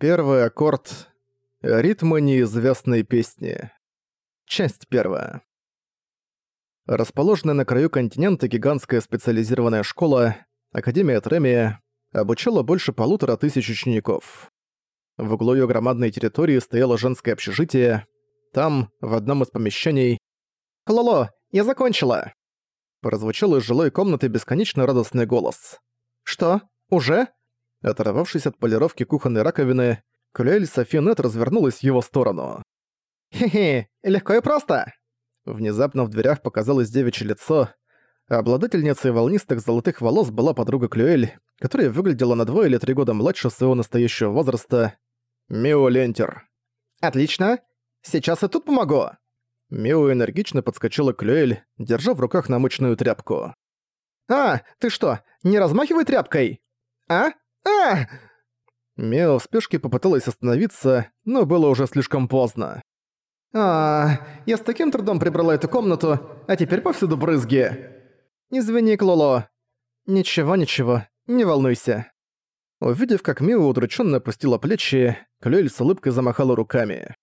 Первый аккорд. Ритмы неизвестной песни. Часть первая. Расположенная на краю континента гигантская специализированная школа, Академия Тремия, обучала больше полутора тысяч учеников. В углу её громадной территории стояло женское общежитие. Там, в одном из помещений... «Лоло, я закончила!» Прозвучал из жилой комнаты бесконечно радостный голос. «Что? Уже?» Оторвавшись от полировки кухонной раковины, Клюэль Софинет развернулась в его сторону. «Хе-хе, легко и просто!» Внезапно в дверях показалось девичье лицо. Обладательницей волнистых золотых волос была подруга Клюэль, которая выглядела на два или три года младше своего настоящего возраста. Мио Лентер. «Отлично! Сейчас и тут помогу!» Мио энергично подскочила Клюэль, держа в руках намоченную тряпку. «А, ты что, не размахивай тряпкой?» «А? А Мео в спешке попыталась остановиться, но было уже слишком поздно. «А, я с таким трудом прибрала эту комнату, а теперь повсюду брызги!» «Извини, Клоло». «Ничего, ничего, не волнуйся». Увидев, как Мио удрученно опустила плечи, Клюэль с улыбкой замахала руками.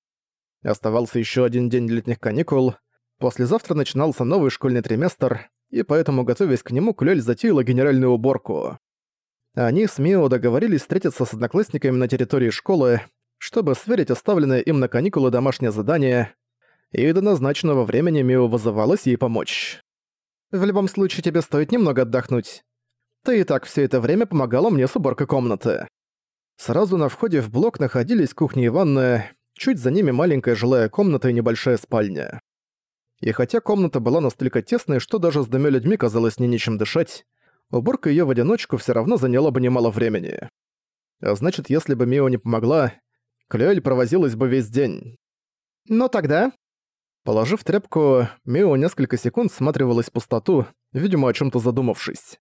Оставался еще один день летних каникул. Послезавтра начинался новый школьный триместр, и поэтому, готовясь к нему, Клюэль затеяла генеральную уборку. Они с Мио договорились встретиться с одноклассниками на территории школы, чтобы сверить оставленное им на каникулы домашнее задание, и до назначенного времени Мио вызывалась ей помочь. «В любом случае тебе стоит немного отдохнуть. Ты и так все это время помогала мне с уборкой комнаты». Сразу на входе в блок находились кухня и ванная, чуть за ними маленькая жилая комната и небольшая спальня. И хотя комната была настолько тесной, что даже с двумя людьми казалось не нечем дышать, уборка её в одиночку всё равно заняла бы немало времени. А значит, если бы Мио не помогла, Клюэль провозилась бы весь день. «Ну тогда...» Положив тряпку, Мио несколько секунд всматривалась в пустоту, видимо, о чём-то задумавшись.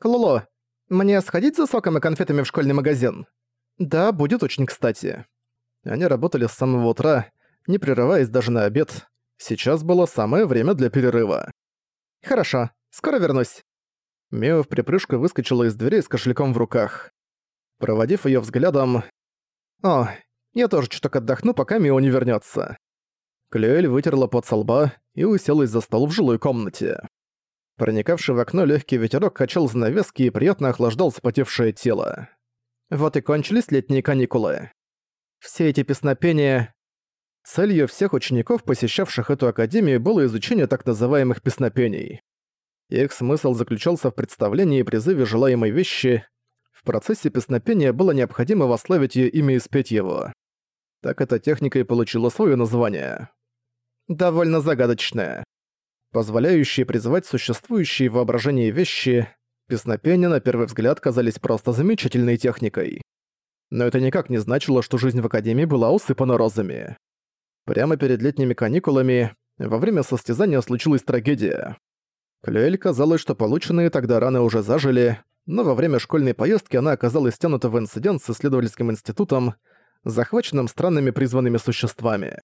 «Клоло, мне сходить за соком и конфетами в школьный магазин?» «Да, будет очень кстати». Они работали с самого утра, не прерываясь даже на обед. Сейчас было самое время для перерыва. «Хорошо, скоро вернусь». Мео в припрыжку выскочила из дверей с кошельком в руках. Проводив её взглядом... «О, я тоже чуток отдохну, пока Мео не вернётся». Клюэль вытерла пот со лба и уселась за стол в жилой комнате. Проникавший в окно лёгкий ветерок качал занавески и приятно охлаждал спотевшее тело. Вот и кончились летние каникулы. Все эти песнопения... Целью всех учеников, посещавших эту академию, было изучение так называемых песнопений. Их смысл заключался в представлении и призыве желаемой вещи. В процессе песнопения было необходимо восславить её имя и спеть его. Так эта техника и получила своё название. Довольно загадочное. Позволяющие призывать существующие в вещи, песнопения на первый взгляд казались просто замечательной техникой. Но это никак не значило, что жизнь в Академии была усыпана розами. Прямо перед летними каникулами, во время состязания случилась трагедия. Клюэль казалось, что полученные тогда раны уже зажили, но во время школьной поездки она оказалась стянута в инцидент с исследовательским институтом, захваченным странными призванными существами.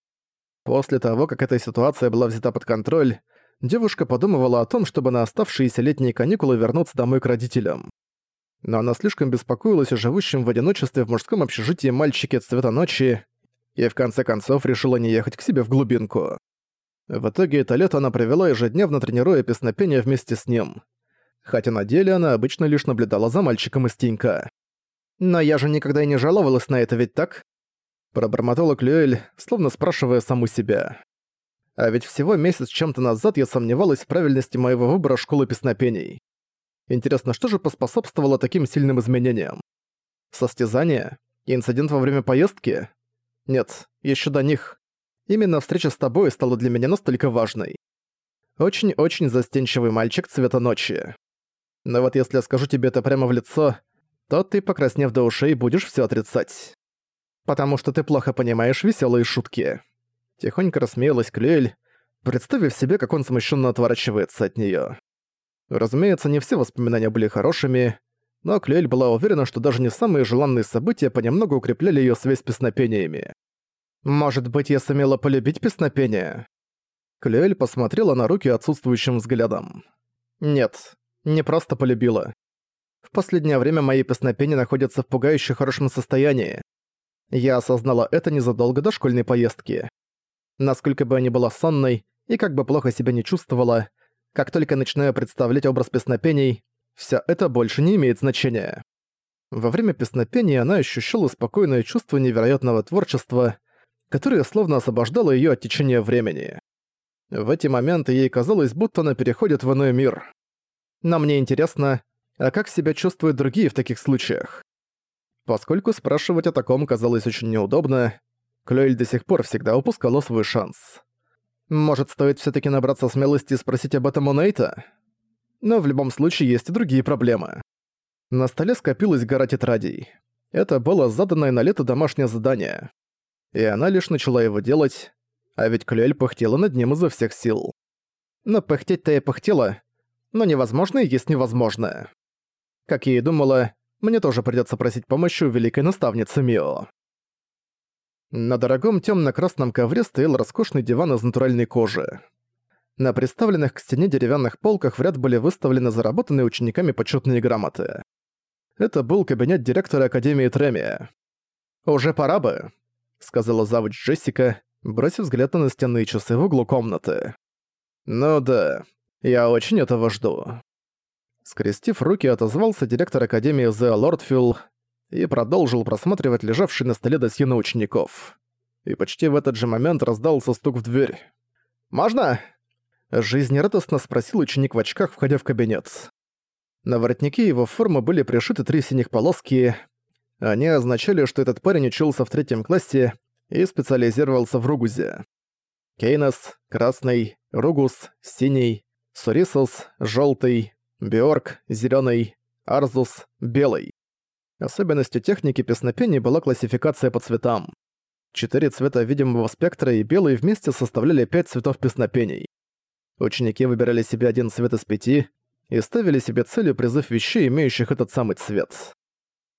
После того, как эта ситуация была взята под контроль, девушка подумывала о том, чтобы на оставшиеся летние каникулы вернуться домой к родителям. Но она слишком беспокоилась о живущем в одиночестве в мужском общежитии мальчике цвета ночи и в конце концов решила не ехать к себе в глубинку. В итоге это лето она провела ежедневно тренируя песнопение вместе с ним. Хотя на деле она обычно лишь наблюдала за мальчиком из тенька. «Но я же никогда и не жаловалась на это, ведь так?» Пробормотала Клюэль, словно спрашивая саму себя. А ведь всего месяц чем-то назад я сомневалась в правильности моего выбора школы песнопений. Интересно, что же поспособствовало таким сильным изменениям? Состязание? Инцидент во время поездки? Нет, еще до них. Именно встреча с тобой стала для меня настолько важной. Очень-очень застенчивый мальчик цвета ночи. Но вот если я скажу тебе это прямо в лицо, то ты, покраснев до ушей, будешь все отрицать. Потому что ты плохо понимаешь веселые шутки. Тихонько рассмеялась Клюэль, представив себе, как он смущенно отворачивается от нее. Разумеется, не все воспоминания были хорошими, но Клюэль была уверена, что даже не самые желанные события понемногу укрепляли ее связь с песнопениями. Может быть, я сумела полюбить песнопение? Клюэль посмотрела на руки отсутствующим взглядом. Нет, не просто полюбила. В последнее время мои песнопения находятся в пугающе хорошем состоянии. Я осознала это незадолго до школьной поездки. Насколько бы я ни была сонной и как бы плохо себя не чувствовала, как только начинаю представлять образ песнопений, все это больше не имеет значения. Во время песнопения она ощущала спокойное чувство невероятного творчества, которое словно освобождало её от течения времени. В эти моменты ей казалось, будто она переходит в иной мир. Но мне интересно, а как себя чувствуют другие в таких случаях? Поскольку спрашивать о таком казалось очень неудобно, Клюэль до сих пор всегда упускала свой шанс. Может, стоит все таки набраться смелости и спросить об этом у Нейта? Но в любом случае есть и другие проблемы. На столе скопилась гора тетрадей. Это было заданное на лето домашнее задание. И она лишь начала его делать, а ведь Клюэль пыхтела над ним изо всех сил. Но пыхтеть-то я пыхтела, но невозможное есть невозможное. Как я и думала, мне тоже придётся просить помощи у великой наставницы Мио. На дорогом тёмно-красном ковре стоял роскошный диван из натуральной кожи. На приставленных к стене деревянных полках в ряд были выставлены заработанные учениками почётные грамоты. Это был кабинет директора Академии Тремия. «Уже пора бы», — сказала завуч Джессика, бросив взгляд на настенные часы в углу комнаты. «Ну да, я очень этого жду». Скрестив руки, отозвался директор Академии Зеа Лордфилл и продолжил просматривать лежавший на столе досье на учеников. И почти в этот же момент раздался стук в дверь. «Можно?» Жизнерадостно спросил ученик в очках, входя в кабинет. На воротнике его формы были пришиты три синих полоски. Они означали, что этот парень учился в третьем классе и специализировался в ругузе. Кейнос – красный, ругус – синий, сурисус – желтый, биорг – зеленый, арзус – белый. Особенностью техники песнопения была классификация по цветам. Четыре цвета видимого спектра и белый вместе составляли пять цветов песнопений. Ученики выбирали себе один цвет из пяти, и ставили себе целью призыв вещей, имеющих этот самый цвет.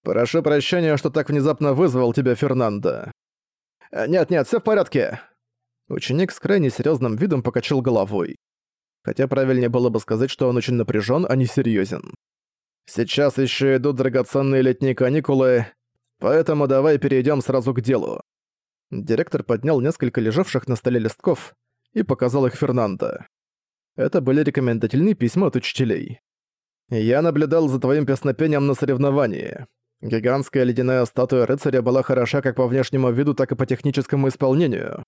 «Прошу прощения, что так внезапно вызвал тебя, Фернандо». «Нет-нет, все в порядке». Ученик с крайне серьезным видом покачал головой. Хотя правильнее было бы сказать, что он очень напряжен, а не серьезен. «Сейчас еще идут драгоценные летние каникулы, поэтому давай перейдем сразу к делу». Директор поднял несколько лежавших на столе листков и показал их Фернандо. Это были рекомендательные письма от учителей. «Я наблюдал за твоим песнопением на соревновании. Гигантская ледяная статуя рыцаря была хороша как по внешнему виду, так и по техническому исполнению.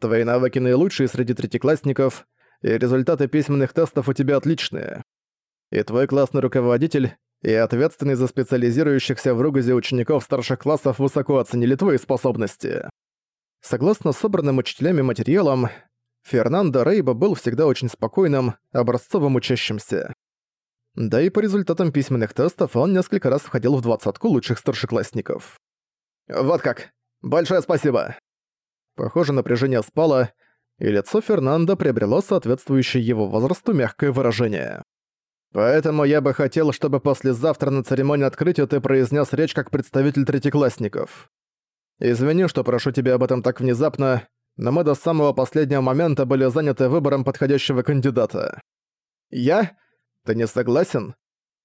Твои навыки наилучшие среди третьеклассников, и результаты письменных тестов у тебя отличные. И твой классный руководитель, и ответственный за специализирующихся в ругазе учеников старших классов высоко оценили твои способности. Согласно собранным учителями материалам, Фернандо Рейба был всегда очень спокойным, образцовым учащимся. Да и по результатам письменных тестов он несколько раз входил в двадцатку лучших старшеклассников. «Вот как! Большое спасибо!» Похоже, напряжение спало, и лицо Фернандо приобрело соответствующее его возрасту мягкое выражение. «Поэтому я бы хотел, чтобы послезавтра на церемонии открытия ты произнес речь как представитель третьеклассников. Извини, что прошу тебя об этом так внезапно, но мы до самого последнего момента были заняты выбором подходящего кандидата. Я? Ты не согласен?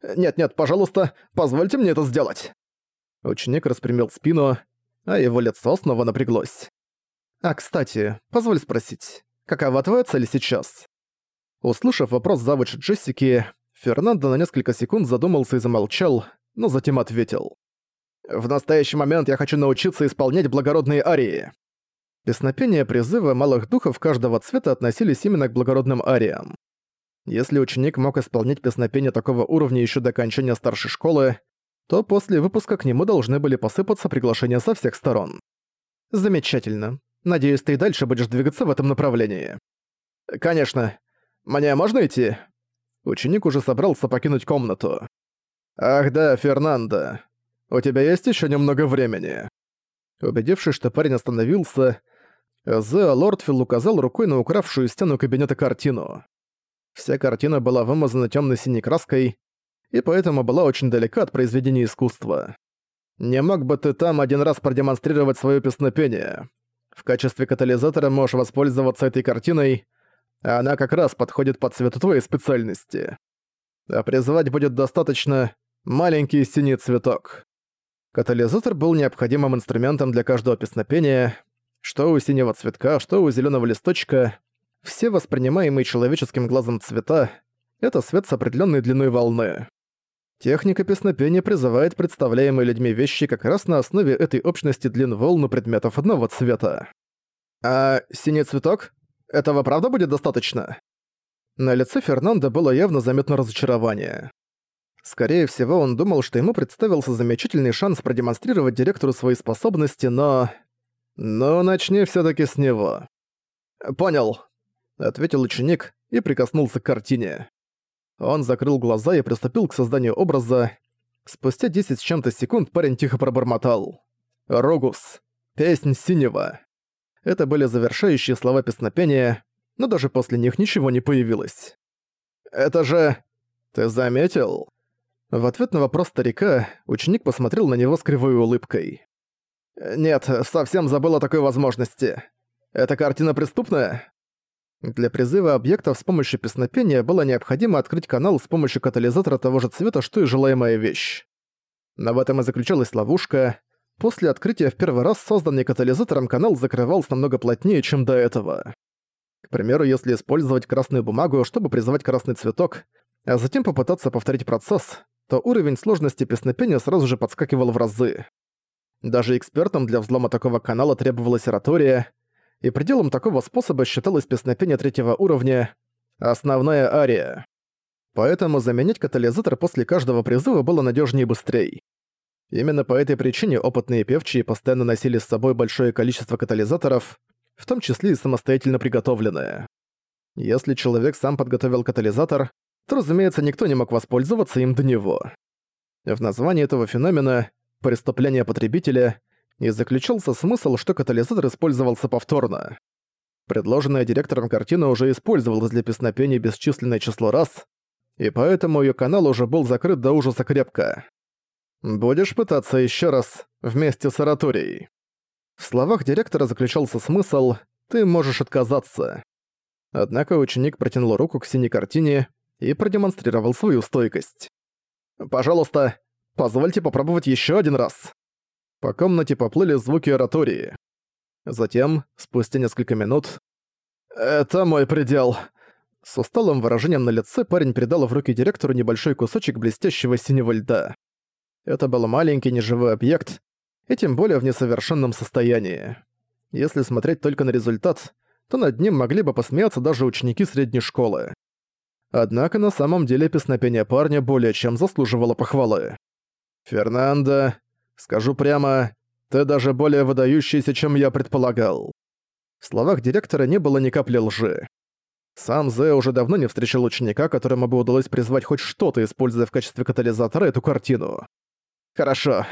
Нет-нет, пожалуйста, позвольте мне это сделать. Ученик распрямил спину, а его лицо снова напряглось. А, кстати, позволь спросить, какова твоя цель сейчас? Услышав вопрос завуча Джессики, Фернандо на несколько секунд задумался и замолчал, но затем ответил. «В настоящий момент я хочу научиться исполнять благородные арии. Песнопения призыва малых духов каждого цвета относились именно к благородным ариям. Если ученик мог исполнять песнопения такого уровня еще до окончания старшей школы, то после выпуска к нему должны были посыпаться приглашения со всех сторон. Замечательно. Надеюсь, ты и дальше будешь двигаться в этом направлении. Конечно. Мне можно идти? Ученик уже собрался покинуть комнату. Ах да, Фернандо. У тебя есть еще немного времени. Убедившись, что парень остановился, Зеа Лордфилл указал рукой на укравшую стену кабинета картину. Вся картина была вымазана темно-синей краской, и поэтому была очень далека от произведения искусства. Не мог бы ты там один раз продемонстрировать свое песнопение? В качестве катализатора можешь воспользоваться этой картиной, а она как раз подходит под цвету твоей специальности. А призывать будет достаточно маленький синий цветок. Катализатор был необходимым инструментом для каждого песнопения, что у синего цветка, что у зеленого листочка. Все воспринимаемые человеческим глазом цвета — это свет с определенной длиной волны. Техника песнопения призывает представляемые людьми вещи как раз на основе этой общности длин волн предметов одного цвета. А синий цветок? Этого правда будет достаточно? На лице Фернандо было явно заметно разочарование. Скорее всего, он думал, что ему представился замечательный шанс продемонстрировать директору свои способности, но... Но начни все таки с него. «Понял», — ответил ученик и прикоснулся к картине. Он закрыл глаза и приступил к созданию образа. Спустя 10 с чем-то секунд парень тихо пробормотал. «Рогус. Песнь синего». Это были завершающие слова песнопения, но даже после них ничего не появилось. «Это же... Ты заметил?» В ответ на вопрос старика ученик посмотрел на него с кривой улыбкой. «Нет, совсем забыл о такой возможности. Эта картина преступная?» Для призыва объектов с помощью песнопения было необходимо открыть канал с помощью катализатора того же цвета, что и желаемая вещь. Но в этом и заключалась ловушка. После открытия в первый раз созданный катализатором канал закрывался намного плотнее, чем до этого. К примеру, если использовать красную бумагу, чтобы призывать красный цветок, а затем попытаться повторить процесс, то уровень сложности песнопения сразу же подскакивал в разы. Даже экспертам для взлома такого канала требовалась оратория, и пределом такого способа считалось песнопение третьего уровня «Основная ария». Поэтому заменять катализатор после каждого призыва было надежнее и быстрее. Именно по этой причине опытные певчие постоянно носили с собой большое количество катализаторов, в том числе и самостоятельно приготовленные. Если человек сам подготовил катализатор, то, разумеется, никто не мог воспользоваться им до него. В названии этого феномена «преступление потребителя» и заключался смысл, что катализатор использовался повторно. Предложенная директором картина уже использовалась для песнопений бесчисленное число раз, и поэтому ее канал уже был закрыт до ужаса крепко. «Будешь пытаться еще раз вместе с ораторией?» В словах директора заключался смысл «ты можешь отказаться». Однако ученик протянул руку к синей картине и продемонстрировал свою стойкость. «Пожалуйста, позвольте попробовать еще один раз». По комнате поплыли звуки оратории. Затем, спустя несколько минут... «Это мой предел!» С усталым выражением на лице парень передал в руки директору небольшой кусочек блестящего синего льда. Это был маленький неживой объект, и тем более в несовершенном состоянии. Если смотреть только на результат, то над ним могли бы посмеяться даже ученики средней школы. Однако на самом деле песнопение парня более чем заслуживало похвалы. «Фернандо, скажу прямо, ты даже более выдающийся, чем я предполагал». В словах директора не было ни капли лжи. Сам Зе уже давно не встречал ученика, которому бы удалось призвать хоть что-то, используя в качестве катализатора эту картину. «Хорошо».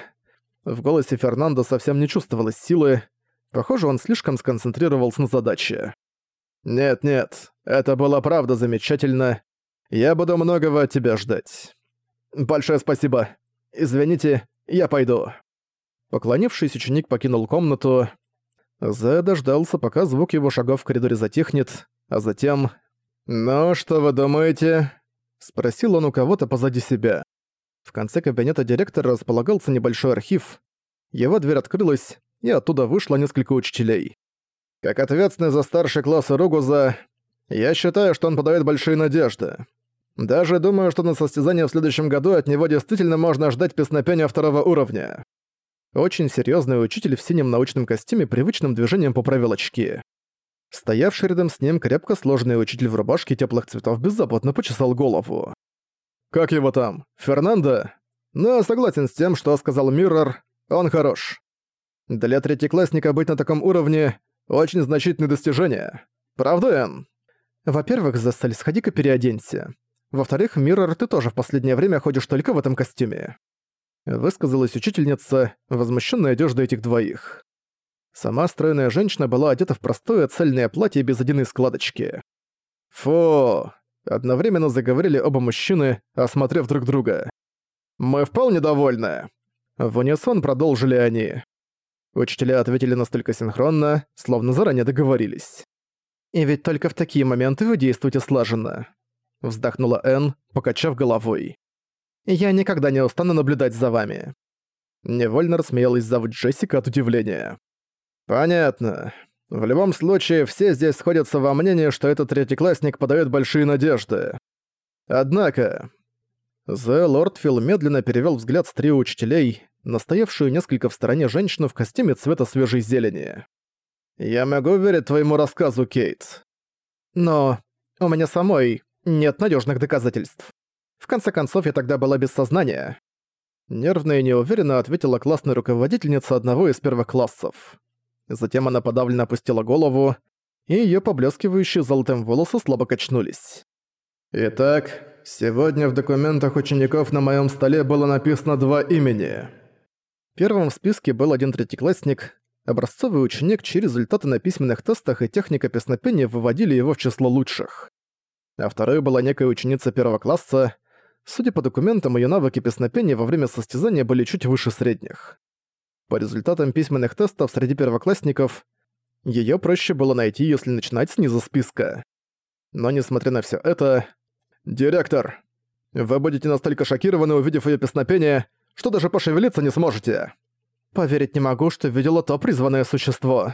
В голосе Фернандо совсем не чувствовалось силы. Похоже, он слишком сконцентрировался на задаче. «Нет-нет, это было правда замечательно. Я буду многого от тебя ждать. Большое спасибо. Извините, я пойду». Поклонившись, ученик покинул комнату. Зе дождался, пока звук его шагов в коридоре затихнет, а затем... «Ну, что вы думаете?» — спросил он у кого-то позади себя. В конце кабинета директора располагался небольшой архив. Его дверь открылась, и оттуда вышло несколько учителей. Как ответственный за старший класс Ругуза, я считаю, что он подает большие надежды. Даже думаю, что на состязание в следующем году от него действительно можно ждать песнопения второго уровня. Очень серьезный учитель в синем научном костюме привычным движением поправил очки. Стоявший рядом с ним крепко сложный учитель в рубашке теплых цветов беззаботно почесал голову. «Как его там? Фернандо?» «Ну, согласен с тем, что сказал Миррор. Он хорош. Для третьеклассника быть на таком уровне очень значительное достижение. Правда, Энн? Во-первых, Зессель, сходи-ка переоденься. Во-вторых, Миррор, ты тоже в последнее время ходишь только в этом костюме. Высказалась учительница, возмущенная одеждой этих двоих. Сама стройная женщина была одета в простое цельное платье без единой складочки. Фу! Одновременно заговорили оба мужчины, осмотрев друг друга. «Мы вполне довольны!» В унисон продолжили они. Учителя ответили настолько синхронно, словно заранее договорились. «И ведь только в такие моменты вы действуете слаженно», — вздохнула Энн, покачав головой. «Я никогда не устану наблюдать за вами». Невольно рассмеялась зовут Джессика от удивления. «Понятно. В любом случае, все здесь сходятся во мнении, что этот третьеклассник подает большие надежды. Однако...» Зе Лордфилл медленно перевел взгляд с трио учителей, настоявшую несколько в стороне женщину в костюме цвета свежей зелени. «Я могу верить твоему рассказу, Кейт. Но у меня самой нет надежных доказательств. В конце концов, я тогда была без сознания. Нервно и неуверенно ответила классная руководительница одного из первых классов. Затем она подавленно опустила голову, и её поблескивающие золотым волосы слабо качнулись. «Итак, сегодня в документах учеников на моём столе было написано два имени». Первым в списке был один третьеклассник, образцовый ученик, чьи результаты на письменных тестах и техника песнопения выводили его в число лучших. А второй была некая ученица первого класса, Судя по документам, ее навыки песнопения во время состязания были чуть выше средних. По результатам письменных тестов среди первоклассников, ее проще было найти, если начинать снизу списка. Но несмотря на все это... «Директор, вы будете настолько шокированы, увидев ее песнопение, что даже пошевелиться не сможете!» «Поверить не могу, что видела то призванное существо!»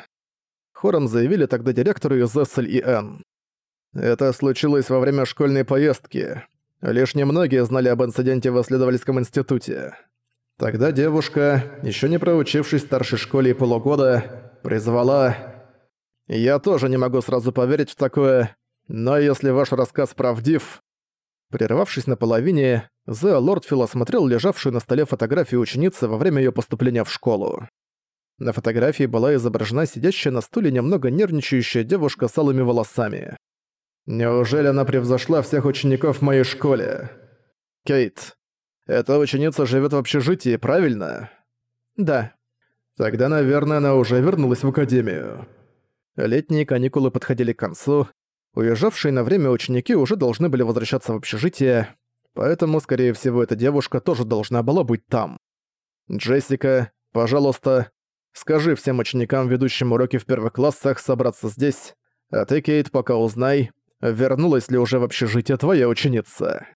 Хором заявили тогда директору из Н. «Это случилось во время школьной поездки. Лишь немногие знали об инциденте в исследовательском институте. Тогда девушка, еще не проучившись в старшей школе и полугода, призвала... Я тоже не могу сразу поверить в такое, но если ваш рассказ правдив... Прервавшись на половине, Зео Лордфилл осмотрел лежавшую на столе фотографию ученицы во время ее поступления в школу. На фотографии была изображена сидящая на стуле немного нервничающая девушка с алыми волосами. Неужели она превзошла всех учеников в моей школе? Кейт, эта ученица живет в общежитии, правильно? Да. Тогда, наверное, она уже вернулась в академию. Летние каникулы подходили к концу. Уезжавшие на время ученики уже должны были возвращаться в общежитие, поэтому, скорее всего, эта девушка тоже должна была быть там. Джессика, пожалуйста, скажи всем ученикам, ведущим уроки в первых классах, собраться здесь, а ты, Кейт, пока узнай, вернулась ли уже в общежитие твоя ученица.